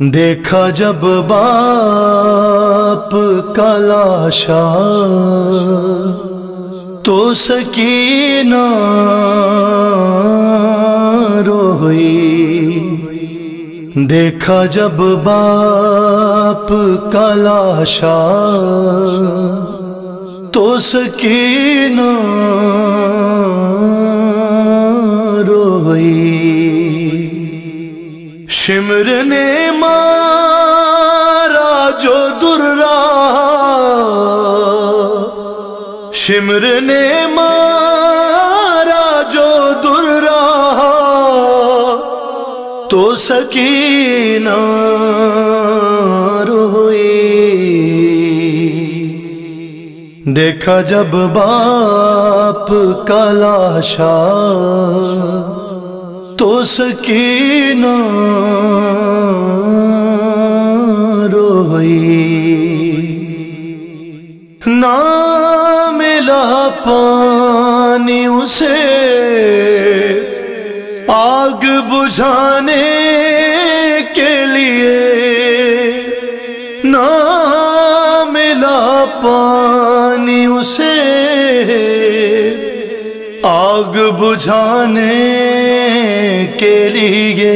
دیکھا جب باپ کا لاشا تو سکینہ روئی دیکھا جب باپ کا لاشا تو سکینہ روئی شمر نے مارا جو درا شمر نے مارا جو درا تو سکینہ روئی دیکھا جب باپ کا لاشا تو سکینہ روئی نہ ملا پانی اسے آگ بجھانے آگ بجھانے کے لیے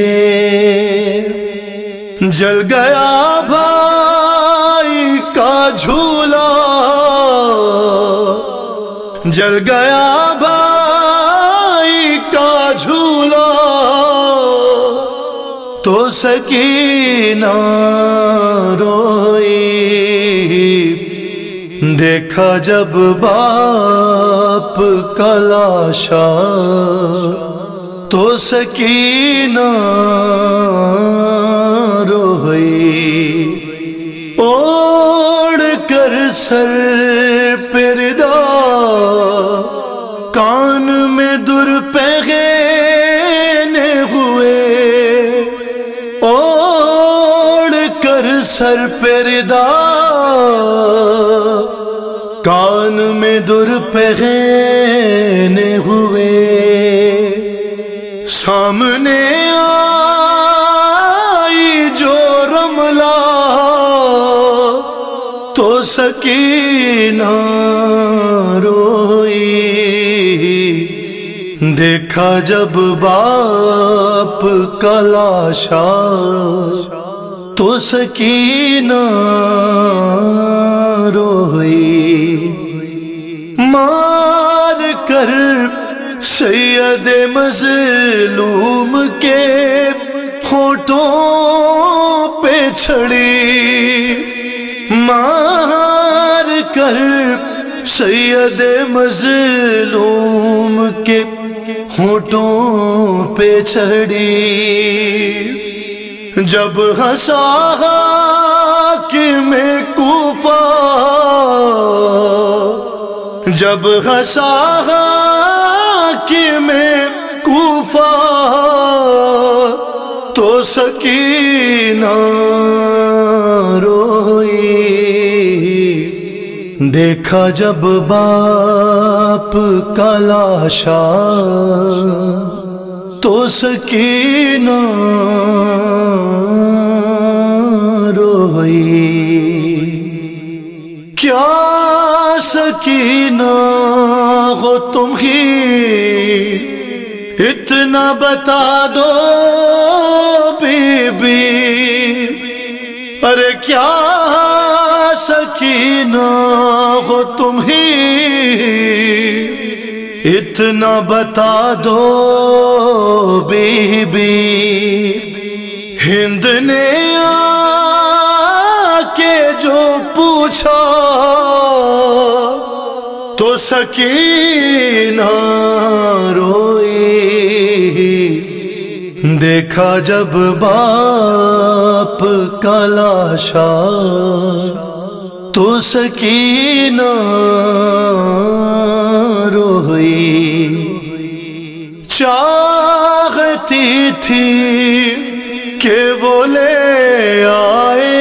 جل گیا بھائی کا جھولا جل گیا بھائی کا جھولا تو سکینہ روئی دیکھا جب باپ کلاشا تو سکینہ روئی اوڑ کر سر پردہ کان میں در پہنے ہوئے۔ سامنے آئی جو رملا تو سکینہ روئی۔ دیکھا جب باپ کا لاشا تو سکینہ سید مظلوم کے ہوٹوں پہ چھڑی مار کر سید مظلوم کے ہوٹوں پہ چھڑی جب ہنسا کہ میں کوفہ، جب ہنسا میں کوفہ تو سکینہ روئی۔ دیکھا جب باپ کا لاشا تو سکینہ روئی۔ کیا سکینہ ہو تم ہی اتنا بتا دو بی بی ارے کیا سکینہ ہو تم ہی؟ اتنا بتا دو بی بی ہند نے آ کے جو پوچھا تو سکینہ روئی دیکھا جب باپ کا لاشا تو سکینہ روئی چاہتی تھی کہ وہ لے آئے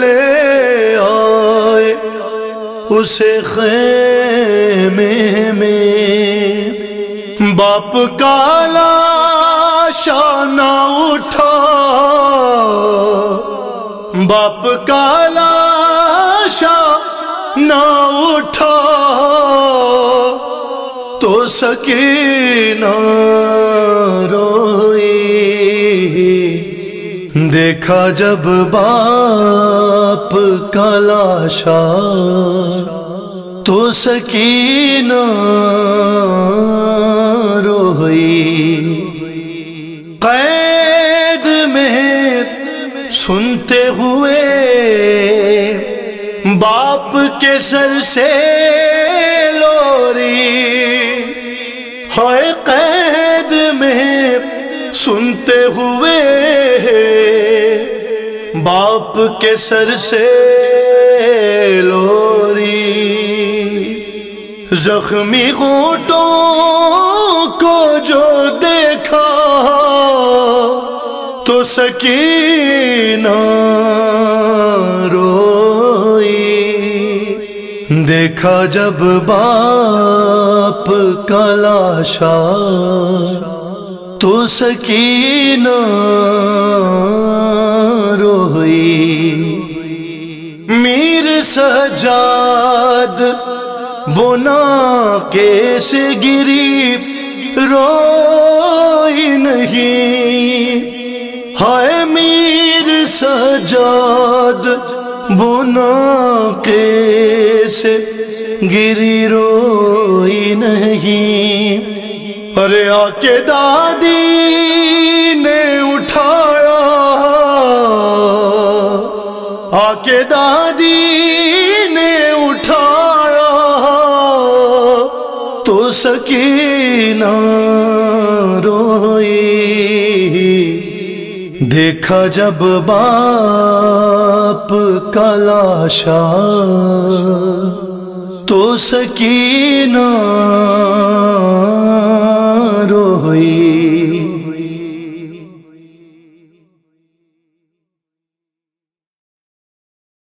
لے آئے اسے خیمے میں۔ باپ کالا شانہ اٹھا۔ باپ کالا شاہ نہ اٹھا۔ تو سکینہ۔ دیکھا جب باپ کلاشا تو سکینہ روئی قید میں سنتے ہوئے باپ کے سر سے لوری۔ ہے قید میں سنتے ہوئے باپ کے سر سے لوری زخمی گھوٹوں کو جو دیکھا تو سکینہ روئی دیکھا جب باپ کلاشا تو سکینہ روئی میر سجاد، وہ نا کیسے گری روئی نہیں۔ ہائے میر سجاد، وہ نا کیسے گری روئی نہیں۔ ارے آ کے دادی نے اٹھایا۔ آ کے دادی نے اٹھایا۔ تو سکینہ روئی۔ دیکھا جب باپ کلاشا تو سکینہ روئی